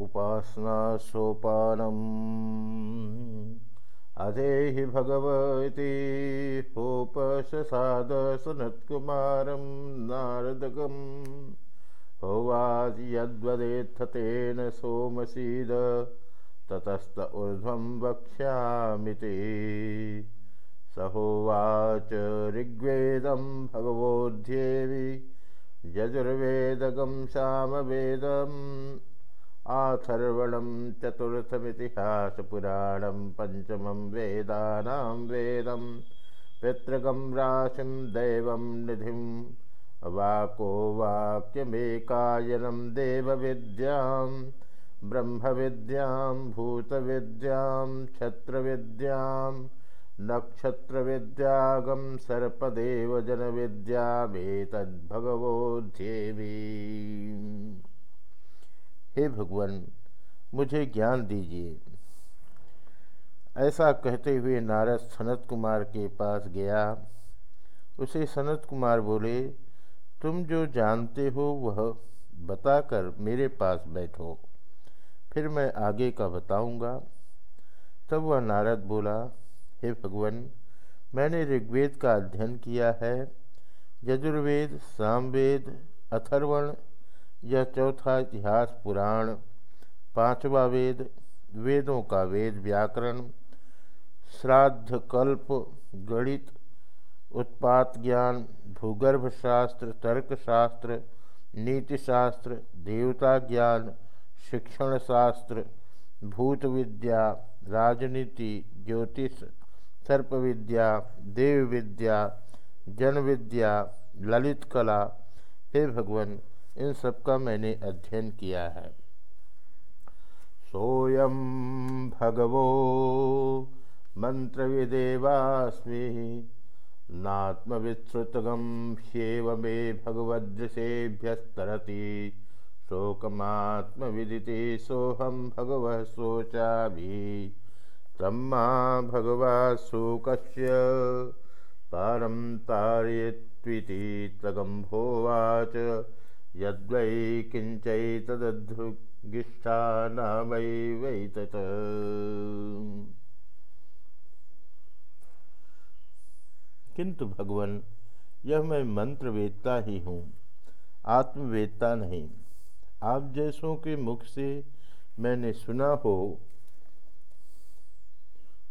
उपासना सोपानम् अधेहि भगवती होपसाद सनत्कुमारं नारदगम्। होवाच यद्वदेत्थ तेन सोमसीद ततस्त ऊर्ध्वं वक्ष्यामि ते। सहोवाच ऋग्वेदं भगवोध्येवि यजुर्वेदगं सामवेदम् आथर्वणं चतुर्थमितिहासपुराणं पञ्चमं वेदानां वेदं पितृगं राशिं दैवं निधिं वाको वाक्यमेकायनं देवविद्यां ब्रह्मविद्यां भूतविद्यां क्षत्रविद्यां नक्षत्रविद्यागं सर्पदेवजनविद्यामेतद्भगवोध्येवी हे भगवान, मुझे ज्ञान दीजिए। ऐसा कहते हुए नारद सनत कुमार के पास गया। उसे सनत कुमार बोले, तुम जो जानते हो, वह बताकर मेरे पास बैठो। फिर मैं आगे का बताऊँगा। तब वह नारद बोला, हे भगवान, मैंने ऋग्वेद का अध्ययन किया है। यजुर्वेद, सामवेद, अथर्वण यह चौथा इतिहास पुराण, पांचवा वेद, वेदों का वेद व्याकरण श्राद्ध कल्प गणित, उत्पात ज्ञान भूगर्भ शास्त्र तर्कशास्त्र, नीतिशास्त्र, देवता ज्ञान शिक्षण शास्त्र भूत विद्या राजनीति, ज्योतिष सर्प विद्या देव विद्या जन विद्या ललित कला। हे भगवान इन सब का मैंने अध्ययन किया है। सोयम भगवो मंत्रविदेवास्मि नात्मविश्रुतगम ह्येव मे भगवदृशेभ्यस्तरति शोकमात्मविदिति सोहम भगव शोचा भी तम्मा भगवा शोकस्य पारं तारयत्विति तगम्भोवाच यद्वै किञ्चैतदध्रुगिष्ठा नामैवैतत् किंतु भगवान, यह मैं मंत्र वेदता ही हूँ आत्मवेदता नहीं। आप जैसों के मुख से मैंने सुना हो,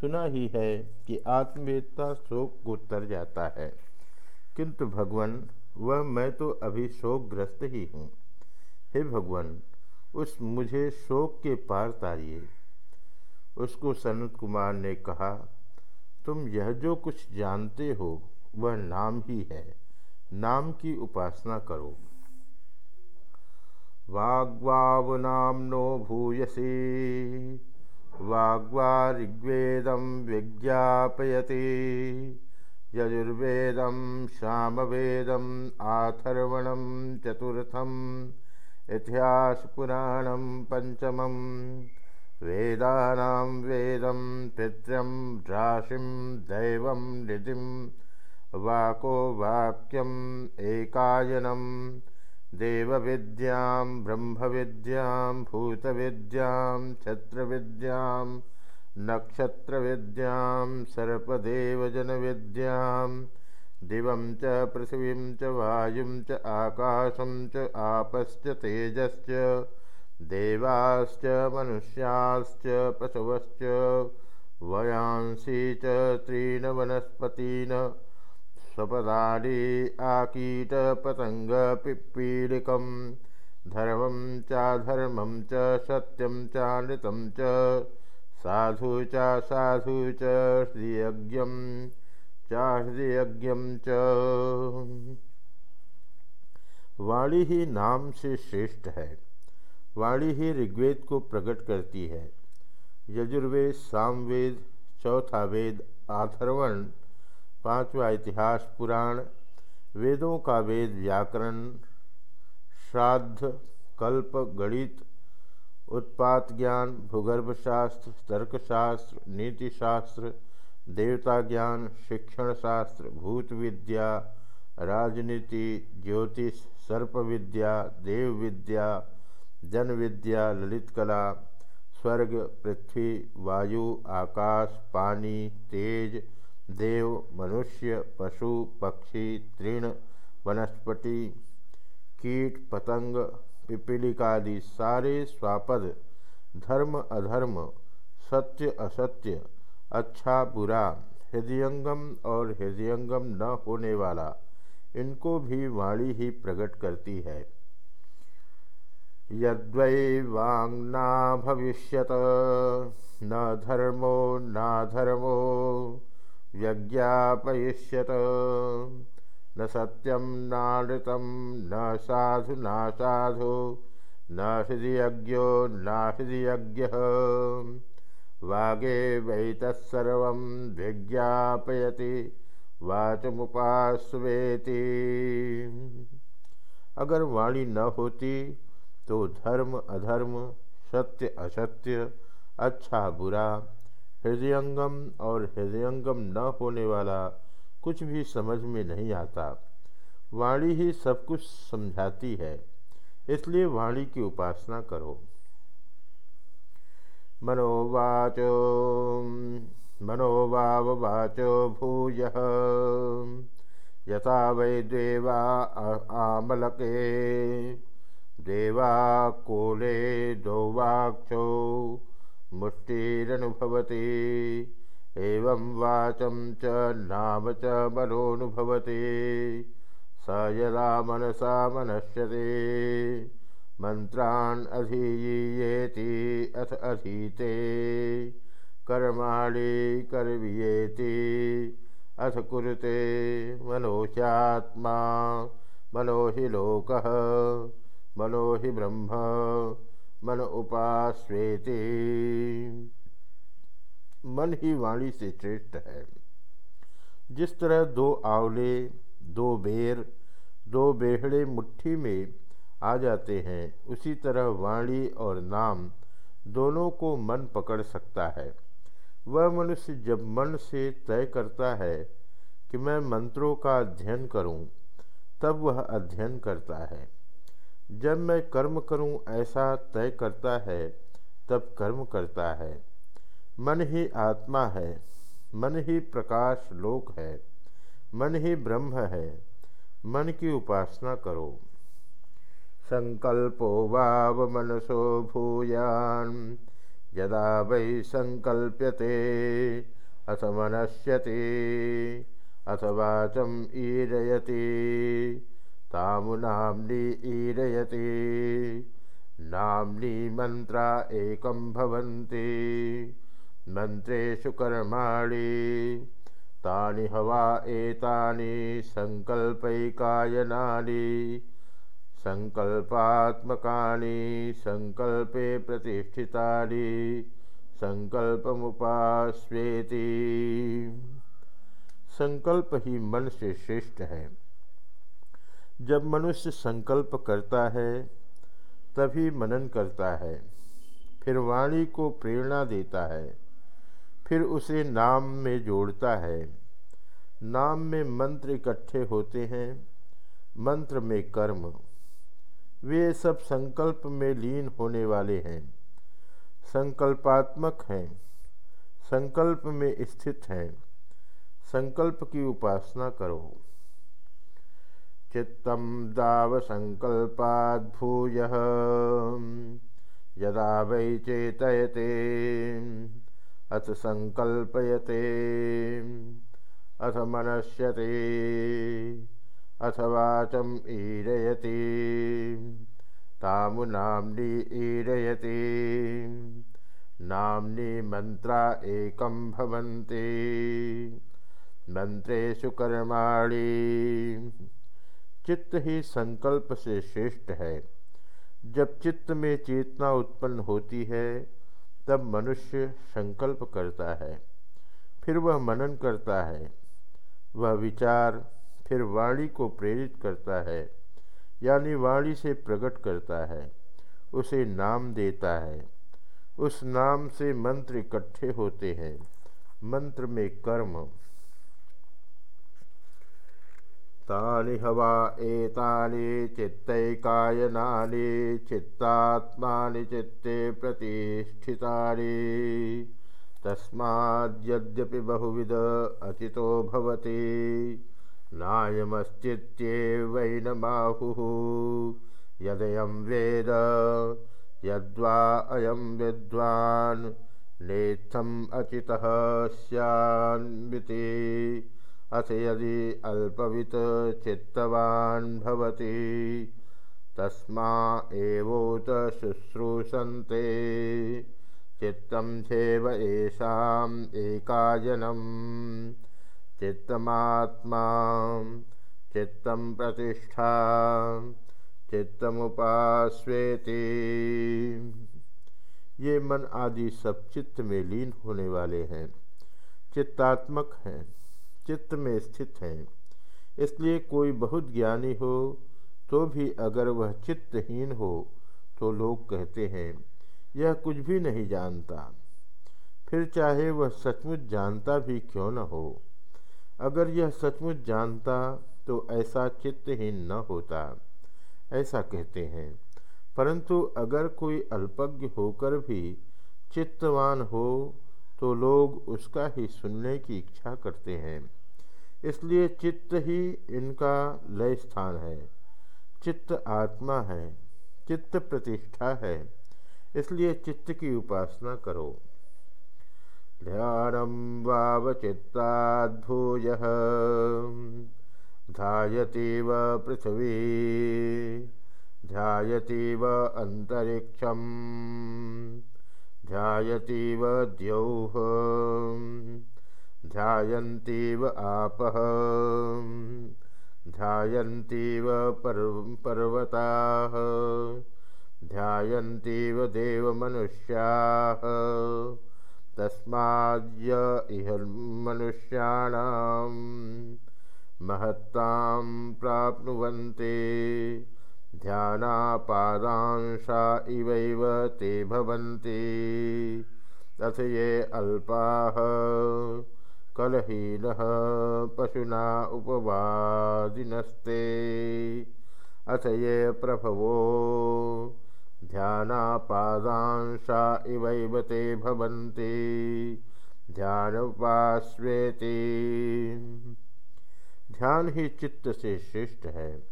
सुना ही है कि आत्मवेदता शोक को तर जाता है। किंतु भगवान वह मैं तो अभी शोकग्रस्त ही हूँ। हे भगवान, उस मुझे शोक के पार तारिए। उसको सनत कुमार ने कहा, तुम यह जो कुछ जानते हो, वह नाम ही है। नाम की उपासना करो। वाग्वावनामनो भूयसी वाग्वा ऋग्वेदं विज्ञापयति। यजुर्वेदं सामवेदम् आथर्वणं चतुर्थम् इतिहासपुराणं पञ्चमं वेदानां वेदं पितृं राशिं दैवं निधिं वाको वाक्यम् एकायनं देवविद्यां ब्रह्मविद्यां भूतविद्यां छत्रविद्यां नक्षत्रविद्यां सर्पदेवजनविद्यां दिवं च पृथिवीं च वायुं च आकाशं च आपश्च तेजश्च देवाश्च मनुष्याश्च पशवश्च वयांसी च त्रीन् वनस्पतीन् स्वपदानि आकीटपतङ्गपिप्पीलिकं धर्मं चाधर्मं च सत्यं चानृतं च साधु च साधु च हृदयज्ञ च हृदयज्ञ च। वाणी ही नाम से श्रेष्ठ है। वाणी ही ऋग्वेद को प्रकट करती है। यजुर्वेद, सामवेद चौथा वेद आथर्वण पांचवा इतिहास, पुराण, वेदों का वेद व्याकरण, श्राद्ध, कल्प, गणित उत्पात ज्ञान भूगर्भ शास्त्र तर्कशास्त्र, नीतिशास्त्र देवता ज्ञान शिक्षण शास्त्र भूत विद्या राजनीति, ज्योतिष सर्प विद्या देव विद्या जन विद्या ललित कला स्वर्ग, पृथ्वी, वायु, आकाश, पानी, तेज, देव, मनुष्य, पशु, पक्षी, तृण, वनस्पति, कीट, पतंग पिपीलिकादि सारे स्वापद, धर्म अधर्म, सत्य असत्य अच्छा बुरा, हृदयंगम और हृदयंगम न होने वाला, इनको भी वाणी ही प्रकट करती है। यद्वै वांगना भविष्यत, न धर्मो न धर्मो व्यज्ञापयिष्यत न सत्यम नानृतम न साधु न साधु, न हृदयज्ञो, न हृदयज्ञ। वागे वै तत्सर्व विज्ञापयति, वाचमुपास्वेति। अगर वाणी न होती तो धर्म अधर्म, सत्य असत्य अच्छा बुरा, हृदयंगम और हृदयंगम न होने वाला कुछ भी समझ में नहीं आता। वाणी ही सब कुछ समझाती है, इसलिए वाणी की उपासना करो। मनोवाचो मनोवाववाचो भूय, यथा वै देवा आमलके देवाकोले दौवाक्षौ, मुष्टिरनुभवति। एवं वाचं च नाम च मनोनुभवति। स यदा मनसा मनश्यते मन्त्रान् अधीयेति अथ अधीते। कर्माणि कर्वीयेति अथ कुरुते। मनोचात्मा मनो हि लोकः मनो हि ब्रह्म, मन उपास्वेति। मन ही वाणी से श्रेष्ठ है। जिस तरह दो आंवले दो बेर दो बेहड़े मुट्ठी में आ जाते हैं उसी तरह वाणी और नाम दोनों को मन पकड़ सकता है। वह मनुष्य जब मन से तय करता है कि मैं मंत्रों का अध्ययन करूँ, तब वह अध्ययन करता है। जब मैं कर्म करूँ ऐसा तय करता है तब कर्म करता है। मन ही आत्मा है, मन ही प्रकाश लोक है, मन ही ब्रह्म है, मन की उपासना करो। संकल्पो वाव मनसो भूयान, यदा वै संकल्प्यते, अथ मनश्यति अथ वाचम ईरयति, तामुनाम्नि ईरयति, नाम्नि मंत्रा एकं भवन्ति। मंत्रेषु कर्माणि तानि हवा एतानि संकल्पात्मकानि संकल्पे प्रतिष्ठितानि। संकल्पमुपास्वेति संकल्प ही मन से श्रेष्ठ है। जब मनुष्य संकल्प करता है, तभी मनन करता है। फिर वाणी को प्रेरणा देता है। फिर उसे नाम में जोड़ता है। नाम में मंत्र इकट्ठे होते हैं, मंत्र में कर्म। वे सब संकल्प में लीन होने वाले हैं। संकल्पात्मक हैं, संकल्प में स्थित हैं। संकल्प की उपासना करो। चित्तम दाव संकल्पाद्भूय यदा वै चेतयते। अथ संकल्पयते। अथ मनश्यते अथ वाचम ईरयति। तामुनाम्नि ईरयति। नाम्नि मंत्रा एकं भवन्ति। मंत्रेषु कर्माणि। चित्त ही संकल्प से श्रेष्ठ है। जब चित्त में चेतना उत्पन्न होती है तब मनुष्य संकल्प करता है, फिर वह मनन करता है, वह विचार फिर वाणी को प्रेरित करता है, यानी वाणी से प्रकट करता है, उसे नाम देता है, उस नाम से मंत्र इकट्ठे होते हैं, मंत्र में कर्म तानि हवा एतानि चित्तैकायनानि चित्तात्मानि चित्ते प्रतिष्ठितानि। तस्माद्यद्यपि बहुविध अचितो भवति। नायमश्चित्येवैनमाहुः। यदयं वेद यद्वा अयं विद्वान् नेत्थम् अचितः स्यान्विति अथ यदि अल्पवित चित्तवान् भवति। तस्मा एवोत शुश्रूषन्ते। चित्तं झेव येषाम् एकायनं चित्तमात्मा चित्तं प्रतिष्ठा चित्तमुपास्वेति। ये मन आदि सब चित्त में लीन होने वाले हैं, चित्तात्मक हैं। चित्त में स्थित हैं। इसलिए कोई बहुत ज्ञानी हो तो भी अगर वह चित्तहीन हो तो लोग कहते हैं, यह कुछ भी नहीं जानता। फिर चाहे वह सचमुच जानता भी क्यों न हो। अगर यह सचमुच जानता तो ऐसा चित्तहीन न होता। ऐसा कहते हैं। परंतु अगर कोई अल्पज्ञ होकर भी चित्तवान हो तो लोग उसका ही सुनने की इच्छा करते हैं। इसलिए चित्त ही इनका लय स्थान है। चित्त आत्मा है, चित्त प्रतिष्ठा है, इसलिए चित्त की उपासना करो। ध्यानम वावचित्ताद्भूय व पृथ्वी ध्यातीव अंतरिक्षम। ध्यातीव द्यौः। ध्यातीव आपः। ध्यातीव पर्वताः। ध्यातीव देवमनुष्याः। तस्माद्य इह मनुष्याणां महत्तां प्राप्नुवन्ते ध्यानापादांशा इवैव ते भवन्ति। अथ ये अल्पाः कलहीनः पशुना उपवादिनस्ते। अथ ये प्रभवो ध्यानापादांशा इवैव ते भवन्ति। ध्यानोपास्वेति। ध्यान ही चित्त से श्रेष्ठ है।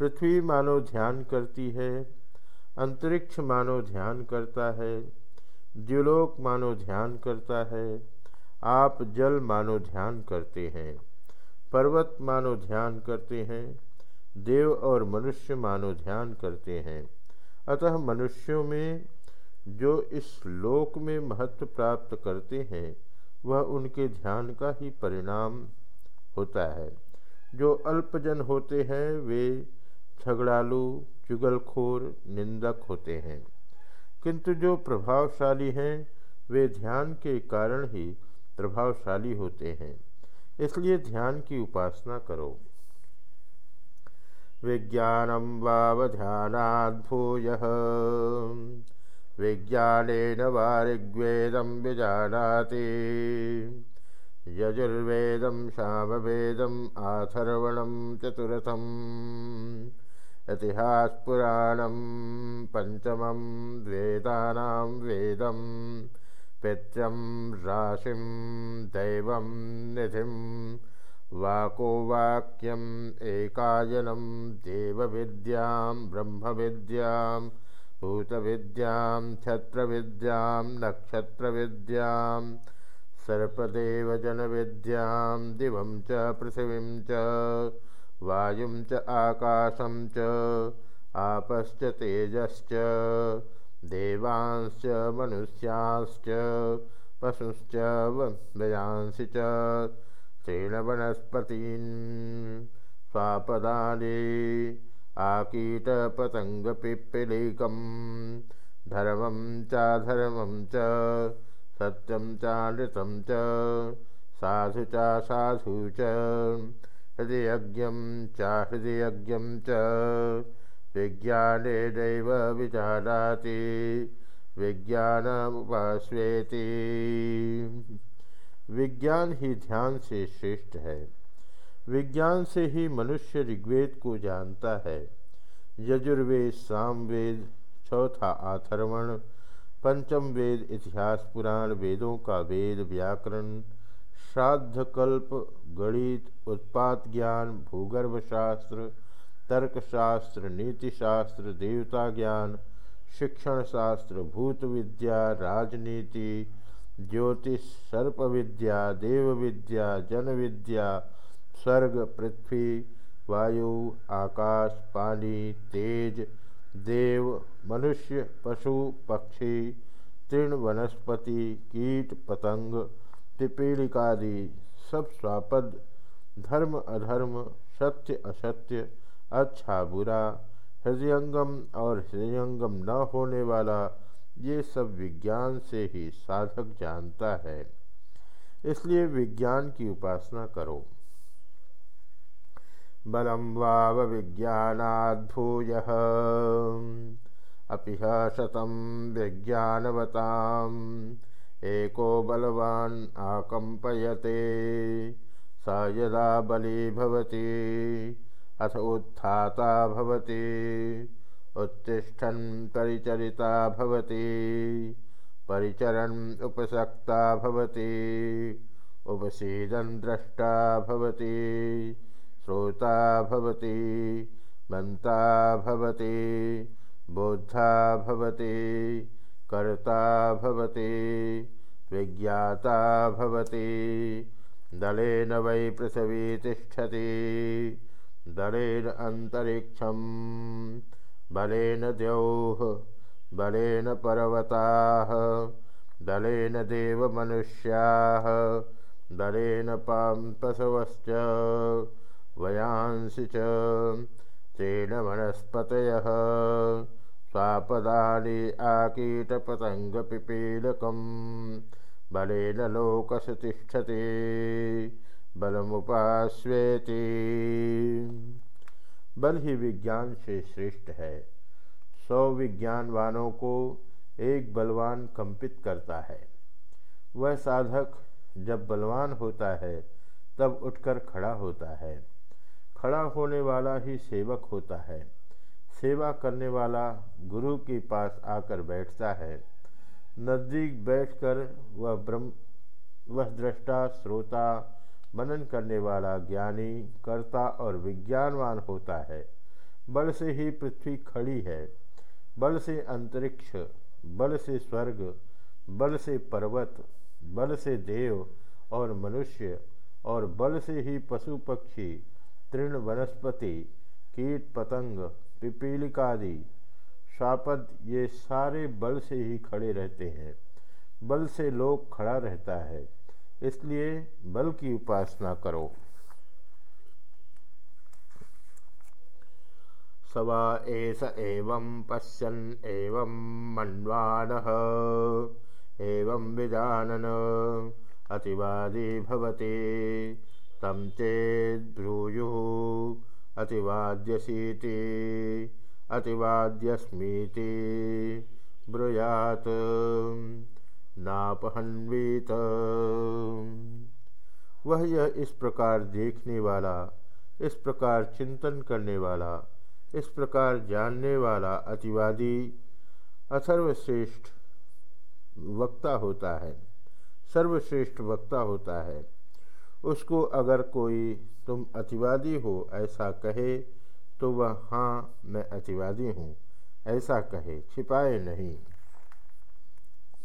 पृथ्वी मानो ध्यान करती है, अंतरिक्ष मानो ध्यान करता है, द्युलोक मानो ध्यान करता है, आप जल मानो ध्यान करते हैं, पर्वत मानो ध्यान करते हैं, देव और मनुष्य मानो ध्यान करते हैं। अतः मनुष्यों में जो इस लोक में महत्व प्राप्त करते हैं, वह उनके ध्यान का ही परिणाम होता है। जो अल्पजन होते हैं, वे झगड़ालू चुगलखोर निंदक होते हैं। किंतु जो प्रभावशाली हैं, वे ध्यान के कारण ही प्रभावशाली होते हैं। इसलिए ध्यान की उपासना करो। विज्ञानम वावध्यानाद्भूय विज्ञान वाग्वेदम विजानाति। यजुर्वेदम सामवेदम आथर्वणम चतुर्थम। इतिहासपुराणम पंचमं वेदानां वेदम पित्रं राशिं दैवं निधिं वाको वाक्यम् एकायनं देवविद्यां ब्रह्मविद्यां भूतविद्यां छत्रविद्यां नक्षत्रविद्यां सर्पदेवजनविद्यां दिवं च पृथिवीं च वायुं च आकाशं च आपश्च तेजश्च देवांश्च मनुष्याश्च पशुश्च वयांसि च तृणवनस्पतीन् स्वापदानि आकीटपतङ्गपिप्पिलीकं धर्मं चाधर्मं च सत्यं चानृतं च साधु च साधु च हृदयज्ञं च हृदयज्ञं च। विज्ञानेनैव विजानाति विज्ञान ही ध्यान से श्रेष्ठ है। विज्ञान से ही मनुष्य ऋग्वेद को जानता है। यजुर्वेद, सामवेद, चौथा आथर्वण, पंचम वेद, इतिहास, पुराण वेदों का वेद व्याकरण श्राद्ध कल्प गणित उत्पाद ज्ञान, भूगर्भशास्त्र, तर्कशास्त्र, नीतिशास्त्र, देवता ज्ञान शिक्षण शास्त्र भूत विद्या राजनीति, ज्योतिष सर्प विद्या देव विद्या जन विद्या स्वर्ग, पृथ्वी, वायु, आकाश, पानी, तेज, देव, मनुष्य, पशु, पक्षी, तृण, वनस्पति, कीट, पतंग पिपीलिकादि सब स्वापद, धर्म अधर्म, सत्य असत्य अच्छा बुरा, हृदयंगम और हृदयंगम न होने वाला, ये सब विज्ञान से ही साधक जानता है। इसलिए विज्ञान की उपासना करो। बलम वाव विज्ञानाद्भूय अपि शतम विज्ञानवताम। एको बलवान आकंपयते स यदा बली भवती अथ उत्थाता भवति। उत्तिष्ठन् परिचरिता भवति परिचरन् उपसक्ता भवति। उपसीदन् द्रष्टा भवति श्रोता भवति मन्ता भवति बोद्धा भवति कर्ता भवति विज्ञाता भवति दलेन वै पृथिवी तिष्ठति दलेन अंतरिक्षम बलेन द्यौः बलेन पर्वताः दलेन देवमनुष्याः दलेन पाम्पशवश्च वयांसि च तेन वनस्पतयः स्वापदानि आकीटपतङ्गपिपीलकं बलेन लोकस तिष्ठति बलमुपास्वेति। बल ही विज्ञान से श्रेष्ठ है। सौ विज्ञानवानों को एक बलवान कंपित करता है। वह साधक जब बलवान होता है, तब उठकर खड़ा होता है। खड़ा होने वाला ही सेवक होता है। सेवा करने वाला गुरु के पास आकर बैठता है। नज़दीक बैठकर वह ब्रह्म, वह दृष्टा, श्रोता, मनन करने वाला ज्ञानी, कर्ता और विज्ञानवान होता है। बल से ही पृथ्वी खड़ी है। बल से अंतरिक्ष, बल से स्वर्ग, बल से पर्वत, बल से देव और मनुष्य और बल से ही पशु पक्षी, तृण वनस्पति, कीट पतंग पिपीलिकादि। शापद ये सारे बल से ही खड़े रहते हैं। बल से लोग खड़ा रहता है। इसलिए बल की उपासना करो। सवा एस एवं पश्यन एवं मन्वान। एवं विजानन अतिवादी भवते। तम चेद्ब्रूयु अतिवाद्यसीति, अतिवाद्यस्मीति, ब्रूयात् नापहन्वीत। वह यह इस प्रकार देखने वाला, इस प्रकार चिंतन करने वाला, इस प्रकार जानने वाला अतिवादी अथर्वश्रेष्ठ वक्ता होता है, सर्वश्रेष्ठ वक्ता होता है। उसको अगर कोई तुम अतिवादी हो, ऐसा कहे तो वह हाँ मैं अतिवादी हूँ। ऐसा कहे, छिपाए नहीं।